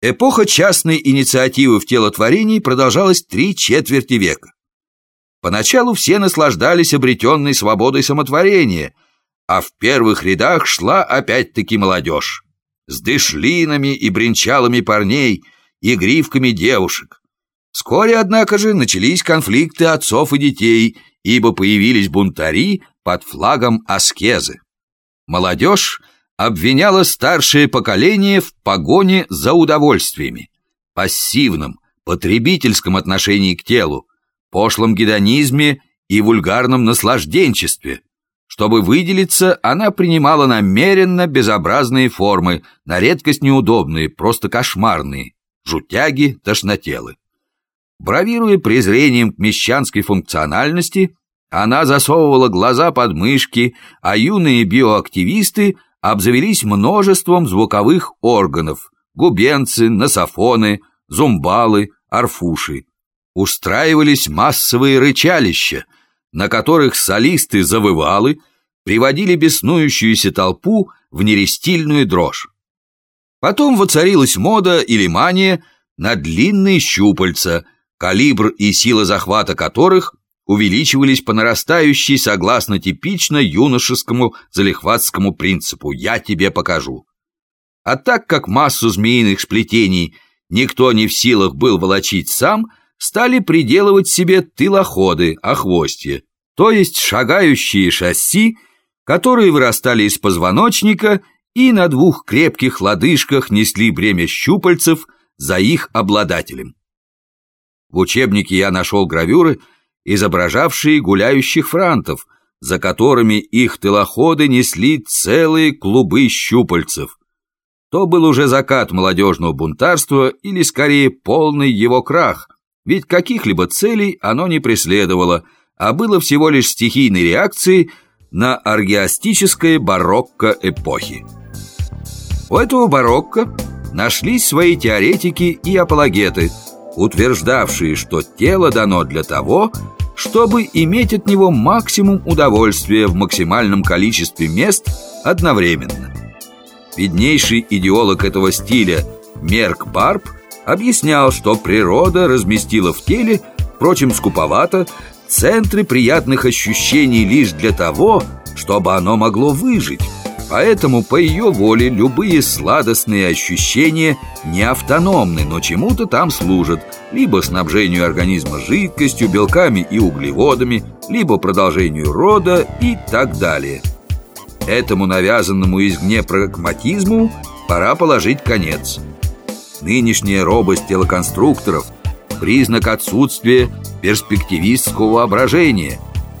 Эпоха частной инициативы в телотворении продолжалась три четверти века. Поначалу все наслаждались обретенной свободой самотворения, а в первых рядах шла опять-таки молодежь с дышлинами и бренчалами парней и гривками девушек. Вскоре, однако же, начались конфликты отцов и детей, ибо появились бунтари под флагом аскезы. Молодежь обвиняла старшее поколение в погоне за удовольствиями, пассивном, потребительском отношении к телу, пошлом гедонизме и вульгарном наслажденчестве. Чтобы выделиться, она принимала намеренно безобразные формы, на редкость неудобные, просто кошмарные, жутяги, тошнотелы. Бравируя презрением к мещанской функциональности, она засовывала глаза под мышки, а юные биоактивисты обзавелись множеством звуковых органов – губенцы, нософоны, зумбалы, арфуши устраивались массовые рычалища, на которых солисты-завывалы приводили беснующуюся толпу в нерестильную дрожь. Потом воцарилась мода или мания на длинные щупальца, калибр и сила захвата которых увеличивались по нарастающей согласно типично юношескому залихватскому принципу «я тебе покажу». А так как массу змеиных сплетений никто не в силах был волочить сам – стали приделывать себе тылоходы, охвостья, то есть шагающие шасси, которые вырастали из позвоночника и на двух крепких лодыжках несли бремя щупальцев за их обладателем. В учебнике я нашел гравюры, изображавшие гуляющих франтов, за которыми их тылоходы несли целые клубы щупальцев. То был уже закат молодежного бунтарства или, скорее, полный его крах – ведь каких-либо целей оно не преследовало, а было всего лишь стихийной реакцией на аргиастическое барокко эпохи. У этого барокко нашлись свои теоретики и апологеты, утверждавшие, что тело дано для того, чтобы иметь от него максимум удовольствия в максимальном количестве мест одновременно. Виднейший идеолог этого стиля Мерк Барб объяснял, что природа разместила в теле, впрочем, скуповато, центры приятных ощущений лишь для того, чтобы оно могло выжить. Поэтому по ее воле любые сладостные ощущения не автономны, но чему-то там служат. Либо снабжению организма жидкостью, белками и углеводами Либо продолжению рода и так далее. Этому навязанному извне прагматизму пора положить конец. Нынешняя робость телоконструкторов – признак отсутствия перспективистского воображения.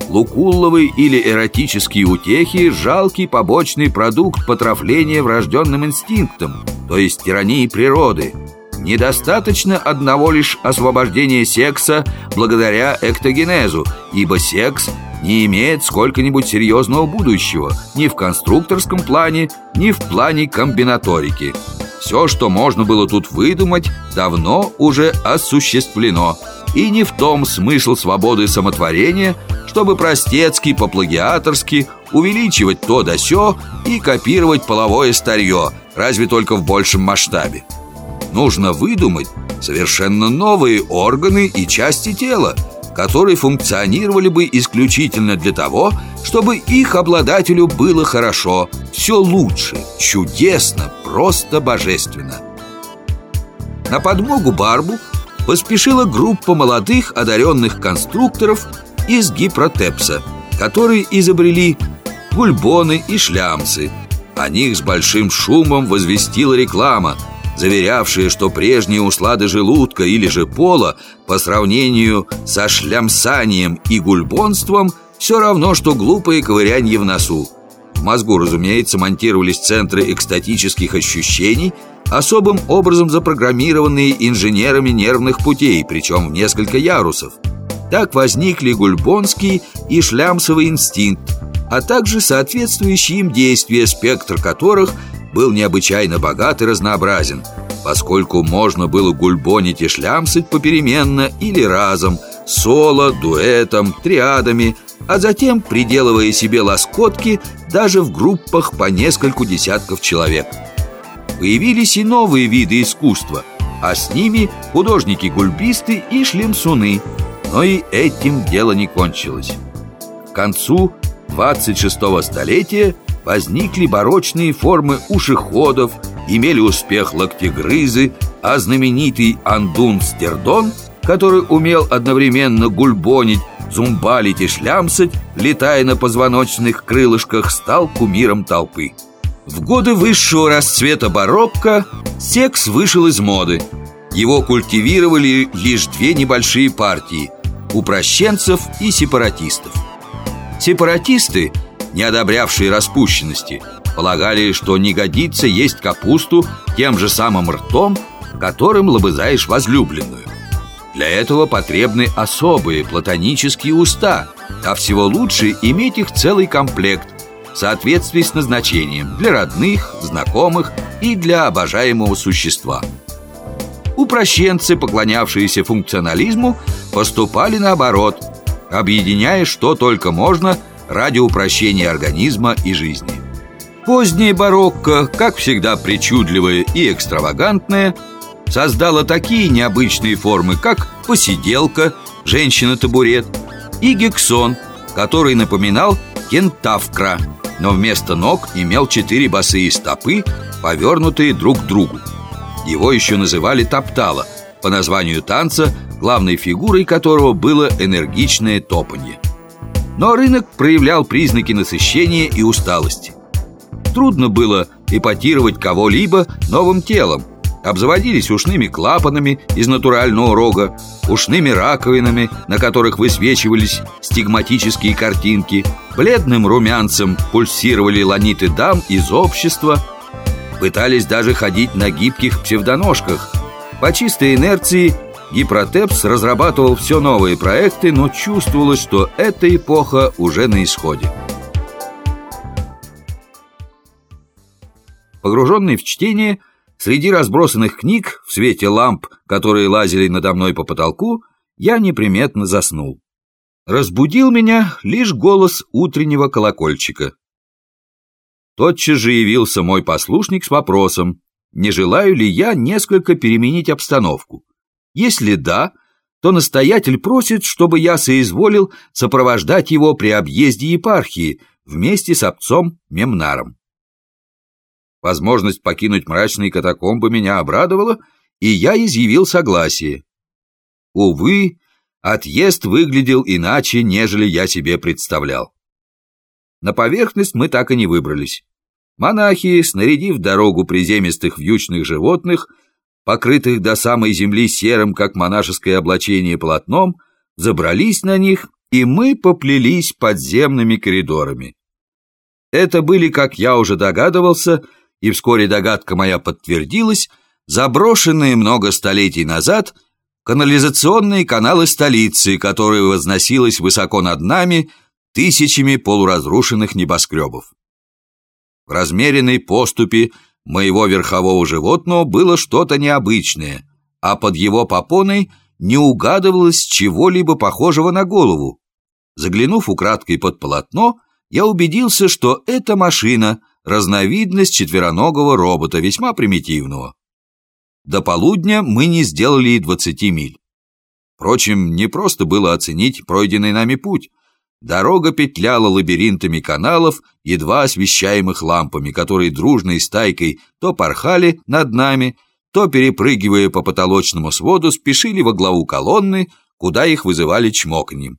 Лукулловые или эротические утехи – жалкий побочный продукт потрафления врожденным инстинктом, то есть тирании природы. Недостаточно одного лишь освобождения секса благодаря эктогенезу, ибо секс не имеет сколько-нибудь серьезного будущего ни в конструкторском плане, ни в плане комбинаторики. Все, что можно было тут выдумать, давно уже осуществлено И не в том смысл свободы самотворения, чтобы простецки, поплагиаторски увеличивать то да сё и копировать половое старье, разве только в большем масштабе Нужно выдумать совершенно новые органы и части тела – которые функционировали бы исключительно для того, чтобы их обладателю было хорошо, все лучше, чудесно, просто божественно. На подмогу Барбу поспешила группа молодых одаренных конструкторов из Гипротепса, которые изобрели гульбоны и шлямсы. О них с большим шумом возвестила реклама – заверявшие, что прежние услады желудка или же пола по сравнению со шлямсанием и гульбонством все равно, что глупые ковырянье в носу. В мозгу, разумеется, монтировались центры экстатических ощущений, особым образом запрограммированные инженерами нервных путей, причем в несколько ярусов. Так возникли гульбонский и шлямсовый инстинкт, а также соответствующие им действия, спектр которых – был необычайно богат и разнообразен, поскольку можно было гульбонить и шлямсать попеременно или разом, соло, дуэтом, триадами, а затем приделывая себе лоскотки даже в группах по нескольку десятков человек. Появились и новые виды искусства, а с ними художники-гульбисты и шлемсуны. Но и этим дело не кончилось. К концу 26-го столетия возникли барочные формы ушеходов, имели успех локтегрызы, а знаменитый Андун Стердон, который умел одновременно гульбонить, зумбалить и шлямсать, летая на позвоночных крылышках, стал кумиром толпы. В годы высшего расцвета барокко секс вышел из моды. Его культивировали лишь две небольшие партии – упрощенцев и сепаратистов. Сепаратисты, не одобрявшие распущенности, полагали, что не годится есть капусту тем же самым ртом, которым лобызаешь возлюбленную. Для этого потребны особые платонические уста, а всего лучше иметь их целый комплект – в соответствии с назначением для родных, знакомых и для обожаемого существа. Упрощенцы, поклонявшиеся функционализму, поступали наоборот, объединяя что только можно ради упрощения организма и жизни. Позднее барокко, как всегда причудливое и экстравагантное, создало такие необычные формы, как посиделка, женщина-табурет и гексон, который напоминал кентавкра – но вместо ног имел четыре босые стопы, повернутые друг к другу. Его еще называли топтало, по названию танца, главной фигурой которого было энергичное топанье. Но рынок проявлял признаки насыщения и усталости. Трудно было эпатировать кого-либо новым телом, обзаводились ушными клапанами из натурального рога, ушными раковинами, на которых высвечивались стигматические картинки, бледным румянцем пульсировали ланиты дам из общества, пытались даже ходить на гибких псевдоножках. По чистой инерции Гипротепс разрабатывал все новые проекты, но чувствовалось, что эта эпоха уже на исходе. Погруженный в чтение, Среди разбросанных книг, в свете ламп, которые лазили надо мной по потолку, я неприметно заснул. Разбудил меня лишь голос утреннего колокольчика. Тотчас же явился мой послушник с вопросом, не желаю ли я несколько переменить обстановку. Если да, то настоятель просит, чтобы я соизволил сопровождать его при объезде епархии вместе с отцом Мемнаром. Возможность покинуть мрачные катакомбы меня обрадовала, и я изъявил согласие. Увы, отъезд выглядел иначе, нежели я себе представлял. На поверхность мы так и не выбрались. Монахи, снарядив дорогу приземистых вьючных животных, покрытых до самой земли серым, как монашеское облачение, полотном, забрались на них, и мы поплелись подземными коридорами. Это были, как я уже догадывался, и вскоре догадка моя подтвердилась, заброшенные много столетий назад канализационные каналы столицы, которые возносилась высоко над нами тысячами полуразрушенных небоскребов. В размеренной поступе моего верхового животного было что-то необычное, а под его попоной не угадывалось чего-либо похожего на голову. Заглянув украдкой под полотно, я убедился, что эта машина разновидность четвероногого робота, весьма примитивного. До полудня мы не сделали и 20 миль. Впрочем, не просто было оценить пройденный нами путь. Дорога петляла лабиринтами каналов, едва освещаемых лампами, которые дружной стайкой то порхали над нами, то, перепрыгивая по потолочному своду, спешили во главу колонны, куда их вызывали чмоканьем.